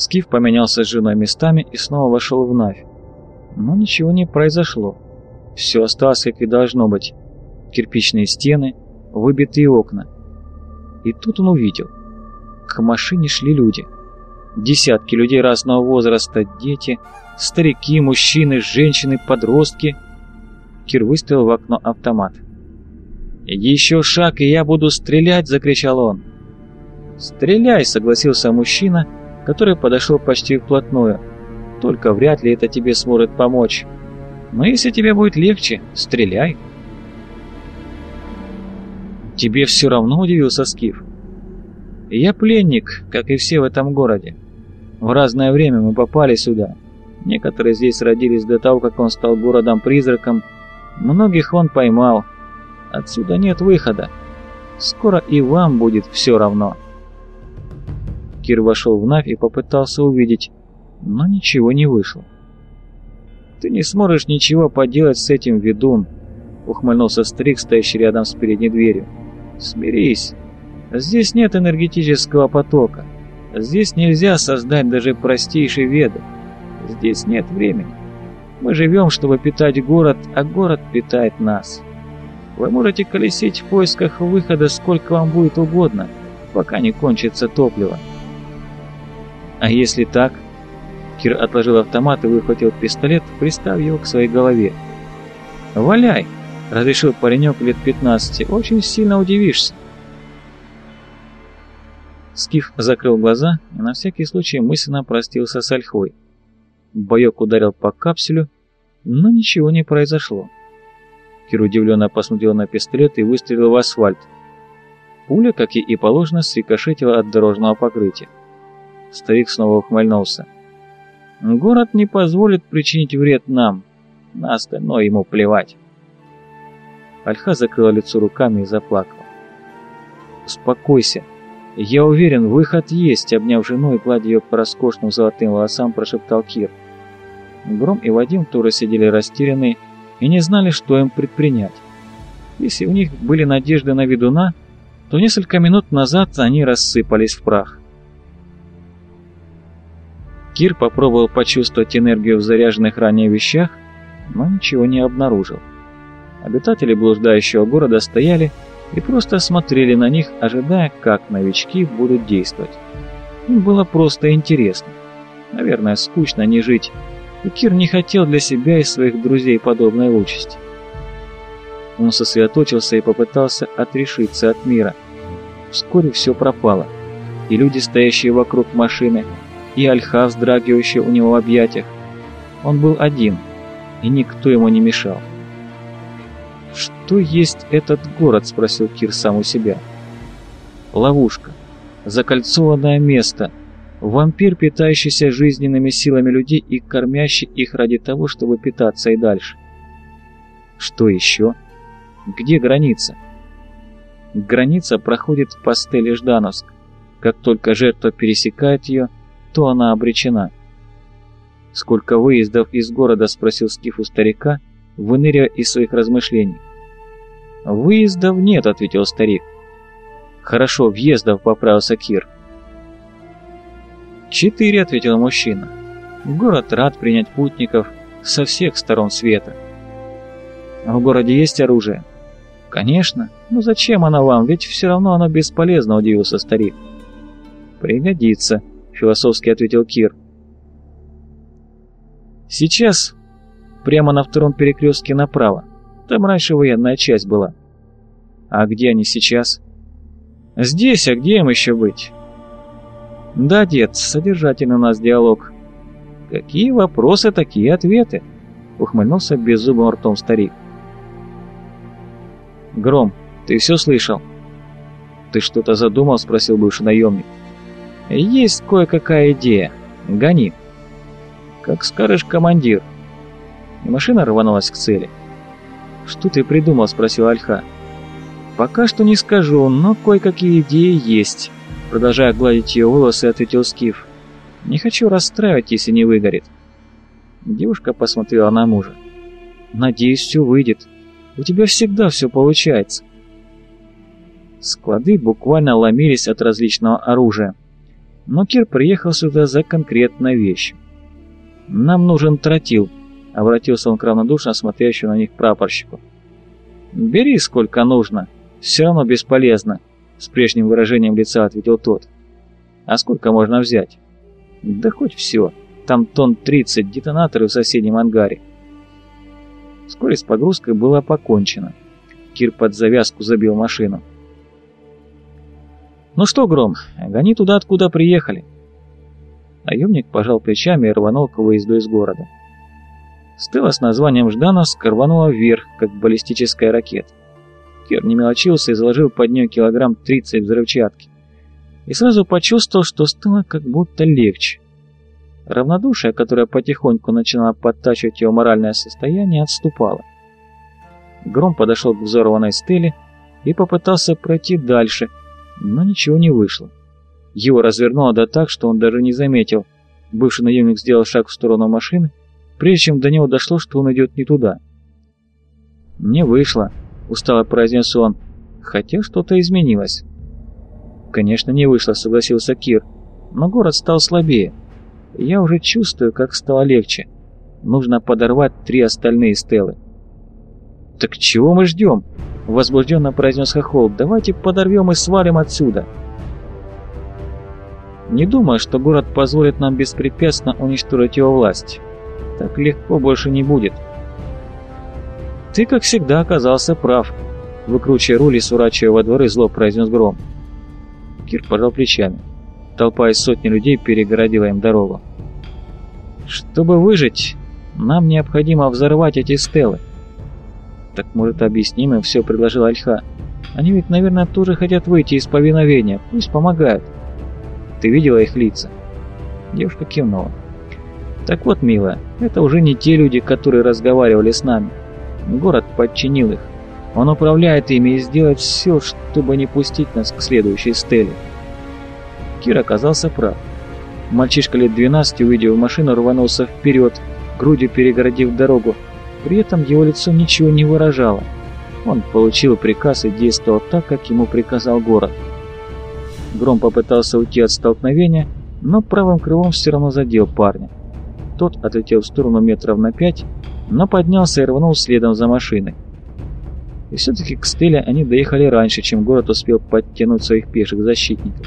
Скиф поменялся с женой местами и снова вошел в Навь. Но ничего не произошло. Все осталось, как и должно быть. Кирпичные стены, выбитые окна. И тут он увидел. К машине шли люди. Десятки людей разного возраста, дети, старики, мужчины, женщины, подростки. Кир выставил в окно автомат. «Еще шаг, и я буду стрелять!» — закричал он. «Стреляй!» — согласился мужчина, который подошел почти вплотную. «Только вряд ли это тебе сможет помочь. Но если тебе будет легче, стреляй!» «Тебе все равно?» — удивился Скиф. «Я пленник, как и все в этом городе. В разное время мы попали сюда. Некоторые здесь родились до того, как он стал городом-призраком. Многих он поймал. Отсюда нет выхода. Скоро и вам будет все равно». Кир вошел в Навь и попытался увидеть, но ничего не вышло. «Ты не сможешь ничего поделать с этим, ведун», — ухмыльнулся Стрик, стоящий рядом с передней дверью. «Смирись. Здесь нет энергетического потока. Здесь нельзя создать даже простейший веды. Здесь нет времени. Мы живем, чтобы питать город, а город питает нас. Вы можете колесить в поисках выхода сколько вам будет угодно, пока не кончится топливо. А если так? Кир отложил автомат и выхватил пистолет, приставив его к своей голове. «Валяй!» — разрешил паренек лет 15. «Очень сильно удивишься». Скиф закрыл глаза и на всякий случай мысленно простился с Ольхой. Боек ударил по капсулю, но ничего не произошло. Кир удивленно посмотрел на пистолет и выстрелил в асфальт. Пуля, как и положено, срикошетила от дорожного покрытия. Старик снова ухмыльнулся. «Город не позволит причинить вред нам. На остальное ему плевать». Альха закрыла лицо руками и заплакала. «Успокойся. Я уверен, выход есть», — обняв жену и гладя ее по роскошным золотым волосам, прошептал Кир. Гром и Вадим тоже сидели растерянные и не знали, что им предпринять. Если у них были надежды на ведуна, то несколько минут назад они рассыпались в прах. Кир попробовал почувствовать энергию в заряженных ранее вещах, но ничего не обнаружил. Обитатели блуждающего города стояли и просто смотрели на них, ожидая, как новички будут действовать. Им было просто интересно. Наверное, скучно не жить, и Кир не хотел для себя и своих друзей подобной участи. Он сосредоточился и попытался отрешиться от мира. Вскоре все пропало. И люди, стоящие вокруг машины, и Альха, вздрагивающая у него в объятиях. Он был один, и никто ему не мешал. «Что есть этот город?» – спросил Кир сам у себя. «Ловушка. Закольцованное место. Вампир, питающийся жизненными силами людей и кормящий их ради того, чтобы питаться и дальше. Что еще? Где граница?» Граница проходит в пастеле Ждановск. Как только жертва пересекает ее – то она обречена. «Сколько выездов из города?» – спросил Скиф у старика, выныривая из своих размышлений. «Выездов нет», – ответил старик. «Хорошо, въездов», – поправился Кир. «Четыре», – ответил мужчина. «Город рад принять путников со всех сторон света». «В городе есть оружие?» «Конечно. Но зачем оно вам? Ведь все равно оно бесполезно», – удивился старик. «Пригодится», философски ответил Кир. Сейчас прямо на втором перекрестке направо. Там раньше военная часть была. А где они сейчас? Здесь, а где им еще быть? Да, дед, содержательный у нас диалог. Какие вопросы, такие ответы, ухмыльнулся беззубым ртом старик. Гром, ты все слышал? Ты что-то задумал? Спросил бывший наемник. Есть кое-какая идея. Гони. Как скажешь, командир. Машина рванулась к цели. «Что ты придумал?» – спросил Альха. «Пока что не скажу, но кое-какие идеи есть», – продолжая гладить ее волосы, ответил Скиф. «Не хочу расстраивать, если не выгорит». Девушка посмотрела на мужа. «Надеюсь, все выйдет. У тебя всегда все получается». Склады буквально ломились от различного оружия. Но Кир приехал сюда за конкретной вещью. «Нам нужен тротил», — обратился он к равнодушно смотрящему на них прапорщику. «Бери сколько нужно, все равно бесполезно», — с прежним выражением лица ответил тот. «А сколько можно взять?» «Да хоть все. Там тонн 30 детонаторы в соседнем ангаре». Вскоре с погрузкой было покончено. Кир под завязку забил машину. «Ну что, Гром, гони туда, откуда приехали». Наемник пожал плечами и рванул к выезду из города. Стела с названием Ждановск рванула вверх, как баллистическая ракета. Кир не мелочился и заложил под нее килограмм 30 взрывчатки. И сразу почувствовал, что стало как будто легче. Равнодушие, которое потихоньку начинало подтачивать его моральное состояние, отступало. Гром подошел к взорванной стеле и попытался пройти дальше, но ничего не вышло. Его развернуло да так, что он даже не заметил. Бывший наемник сделал шаг в сторону машины, прежде чем до него дошло, что он идет не туда. «Не вышло», — устало произнес он, хотя что-то изменилось. «Конечно, не вышло», — согласился Кир, — «но город стал слабее. Я уже чувствую, как стало легче. Нужно подорвать три остальные стелы». «Так чего мы ждем?» — возбужденно произнес Хохол. «Давайте подорвем и свалим отсюда». Не думаю, что город позволит нам беспрепятственно уничтожить его власть. Так легко больше не будет. Ты, как всегда, оказался прав. Выкручивая руль и сурачивая во дворы, зло произнес гром. Кир пожал плечами. Толпа из сотни людей перегородила им дорогу. Чтобы выжить, нам необходимо взорвать эти стелы. Так может объясним им все, предложил Альха. Они ведь, наверное, тоже хотят выйти из повиновения. Пусть помогают. Ты видела их лица?» Девушка кивнула. «Так вот, милая, это уже не те люди, которые разговаривали с нами. Город подчинил их. Он управляет ими и сделает все, чтобы не пустить нас к следующей стеле». Кир оказался прав. Мальчишка лет 12, увидев машину, рванулся вперед, грудью перегородив дорогу. При этом его лицо ничего не выражало. Он получил приказ и действовал так, как ему приказал город. Гром попытался уйти от столкновения, но правым крылом все равно задел парня. Тот отлетел в сторону метров на пять, но поднялся и рванул следом за машиной. И все-таки к стеле они доехали раньше, чем город успел подтянуть своих пеших защитников.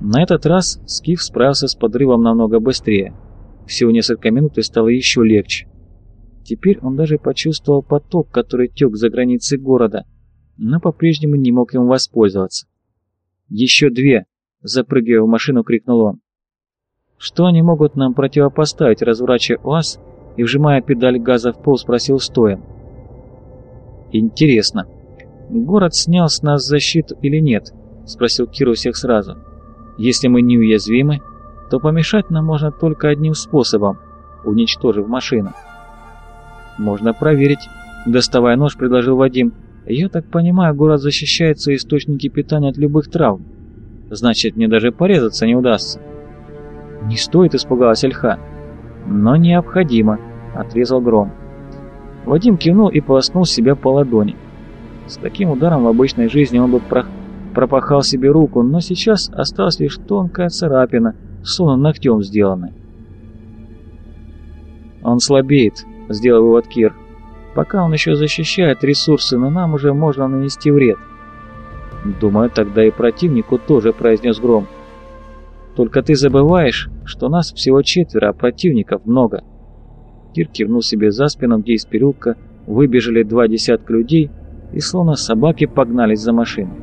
На этот раз Скиф справился с подрывом намного быстрее. Всего несколько минут и стало еще легче. Теперь он даже почувствовал поток, который тек за границы города – но по-прежнему не мог им воспользоваться. «Еще две!» — запрыгивая в машину, крикнул он. «Что они могут нам противопоставить?» — разворачивая УАЗ и вжимая педаль газа в пол, спросил Стоян. «Интересно, город снял с нас защиту или нет?» — спросил Кир у всех сразу. «Если мы неуязвимы, то помешать нам можно только одним способом — уничтожив машину». «Можно проверить», — доставая нож, предложил Вадим. Я так понимаю, город защищает свои источники питания от любых травм. Значит, мне даже порезаться не удастся. Не стоит, испугалась Альха. Но необходимо, отрезал Гром. Вадим кивнул и полоснул себя по ладони. С таким ударом в обычной жизни он бы про... пропахал себе руку, но сейчас осталась лишь тонкая царапина, словно ногтем сделанная. «Он слабеет», — сделал вывод Кир. Пока он еще защищает ресурсы, но нам уже можно нанести вред. Думаю, тогда и противнику тоже произнес Гром. Только ты забываешь, что нас всего четверо, а противников много. Кир кивнул себе за спину, где из переулка выбежали два десятка людей и словно собаки погнались за машиной.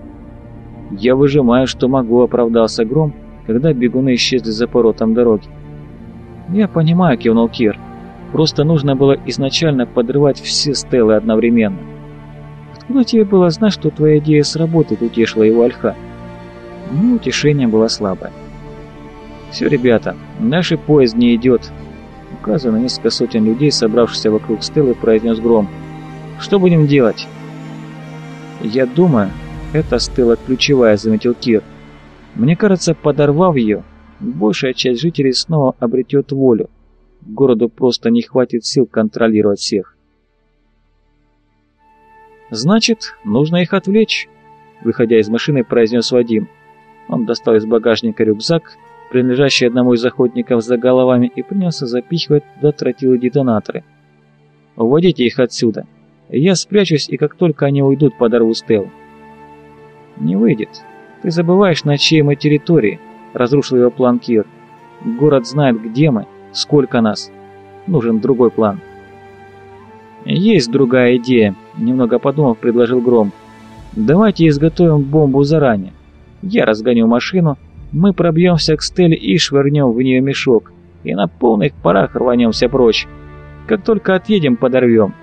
«Я выжимаю, что могу», — оправдался Гром, когда бегуны исчезли за поротом дороги. «Я понимаю», — кивнул Кир. Просто нужно было изначально подрывать все стелы одновременно. Откуда тебе было знать, что твоя идея сработает, утешила его Альха? Ну, утешение было слабое. Все, ребята, наш поезд не идет. Указывая на несколько сотен людей, собравшихся вокруг стелы, произнес гром. Что будем делать? Я думаю, эта стела ключевая, заметил Кир. Мне кажется, подорвав ее, большая часть жителей снова обретет волю. Городу просто не хватит сил контролировать всех. «Значит, нужно их отвлечь», — выходя из машины, произнес Вадим. Он достал из багажника рюкзак, принадлежащий одному из охотников за головами, и принялся запихивать туда тротилы детонаторы. «Уводите их отсюда. Я спрячусь, и как только они уйдут, подорву стел». «Не выйдет. Ты забываешь, на чьей мы территории», — разрушил его план Кир. «Город знает, где мы, сколько нас. Нужен другой план». «Есть другая идея», — немного подумав, предложил Гром. «Давайте изготовим бомбу заранее. Я разгоню машину, мы пробьемся к стеле и швырнем в нее мешок, и на полных парах рванемся прочь. Как только отъедем, подорвем».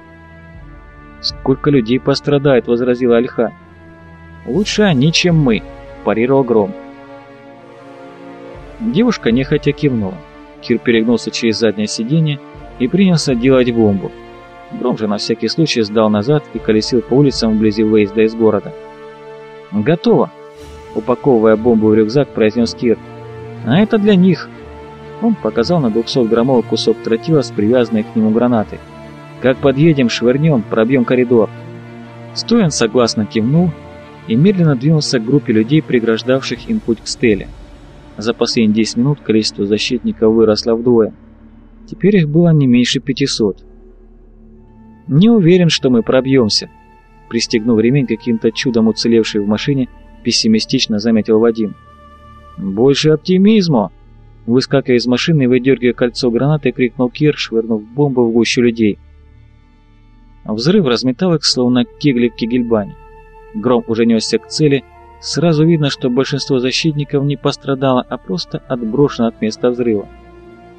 «Сколько людей пострадает», — возразила Альха. «Лучше они, чем мы», — парировал Гром. Девушка нехотя кивнула. Кир перегнулся через заднее сиденье и принялся делать бомбу. Гром же на всякий случай сдал назад и колесил по улицам вблизи выезда из города. «Готово!» — упаковывая бомбу в рюкзак, произнес Кир. «А это для них!» Он показал на 200-граммовый кусок тротила с привязанной к нему гранатой. «Как подъедем, швырнем, пробьем коридор!» Стоян согласно кивнул и медленно двинулся к группе людей, преграждавших им путь к стеле. За последние 10 минут количество защитников выросло вдвое. Теперь их было не меньше 500. «Не уверен, что мы пробьемся», — пристегнув ремень каким-то чудом уцелевший в машине, пессимистично заметил Вадим. «Больше оптимизма!» Выскакивая из машины и выдергивая кольцо гранаты, крикнул Кир, швырнув бомбу в гущу людей. Взрыв разметал их, словно кегли в кегельбане. Гром уже несся к цели, сразу видно, что большинство защитников не пострадало, а просто отброшено от места взрыва.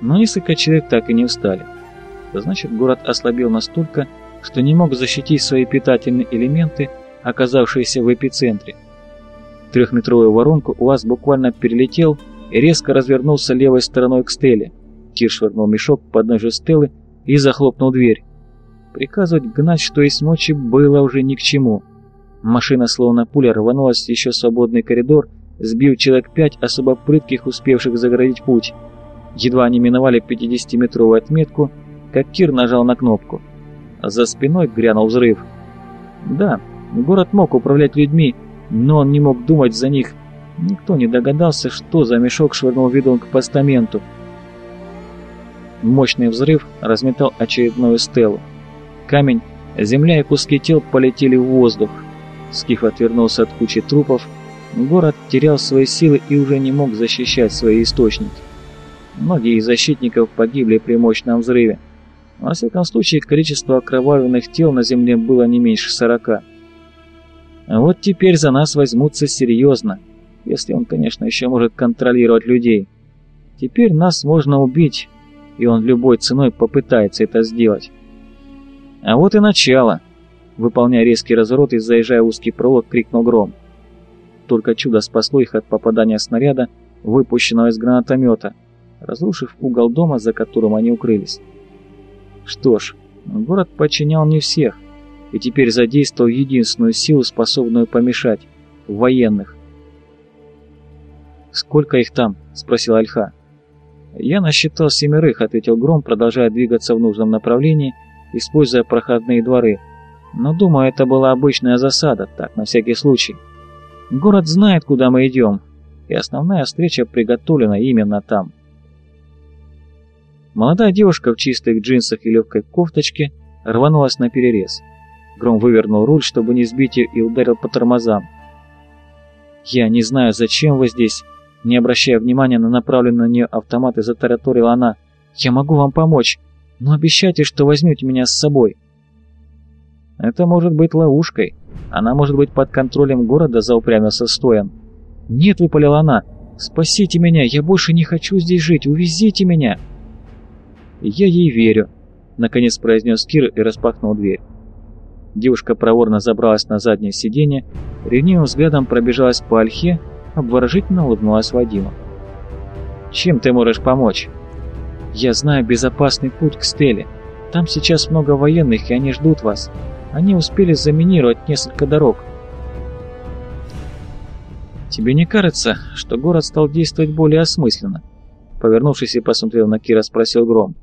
Но несколько человек так и не встали. Значит, город ослабел настолько, что не мог защитить свои питательные элементы, оказавшиеся в эпицентре. Трехметровую воронку УАЗ буквально перелетел и резко развернулся левой стороной к стеле. Кир швырнул мешок под ножи стелы и захлопнул дверь. Приказывать гнать, что есть мочи, было уже ни к чему. Машина, словно пуля, рванулась в еще свободный коридор, сбив человек пять особо прытких, успевших загородить путь. Едва они миновали 50-метровую отметку, как Кир нажал на кнопку. За спиной грянул взрыв. Да, город мог управлять людьми, но он не мог думать за них. Никто не догадался, что за мешок швырнул ведун к постаменту. Мощный взрыв разметал очередную стелу. Камень, земля и куски тел полетели в воздух. Скиф отвернулся от кучи трупов. Город терял свои силы и уже не мог защищать свои источники. Многие из защитников погибли при мощном взрыве. Во всяком случае, количество окровавленных тел на земле было не меньше сорока. Вот теперь за нас возьмутся серьезно, если он, конечно, еще может контролировать людей. Теперь нас можно убить, и он любой ценой попытается это сделать. А вот и начало. Выполняя резкий разворот и заезжая узкий пролог, крикнул Гром. Только чудо спасло их от попадания снаряда, выпущенного из гранатомета, разрушив угол дома, за которым они укрылись. Что ж, город подчинял не всех, и теперь задействовал единственную силу, способную помешать – военных. «Сколько их там?» – спросил Альха. «Я насчитал семерых», – ответил Гром, продолжая двигаться в нужном направлении, используя проходные дворы. «Но думаю, это была обычная засада, так, на всякий случай. Город знает, куда мы идем, и основная встреча приготовлена именно там». Молодая девушка в чистых джинсах и легкой кофточке рванулась на перерез. Гром вывернул руль, чтобы не сбить ее, и ударил по тормозам. «Я не знаю, зачем вы здесь?» Не обращая внимания на направленный на нее автомат, и затараторила она. «Я могу вам помочь, но обещайте, что возьмете меня с собой». «Это может быть ловушкой. Она может быть под контролем города», — заупрямился Стоян. «Нет», — выпалила она. «Спасите меня, я больше не хочу здесь жить, увезите меня!» «Я ей верю», — наконец произнес Кир и распахнул дверь. Девушка проворно забралась на заднее сиденье, ревнивым взглядом пробежалась по ольхе, обворожительно улыбнулась Вадиму. «Чем ты можешь помочь?» «Я знаю безопасный путь к Стеле. Там сейчас много военных, и они ждут вас. Они успели заминировать несколько дорог». «Тебе не кажется, что город стал действовать более осмысленно?» Повернувшись и посмотрел на Кира, спросил Гром.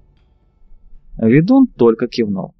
Ведун только кивнул.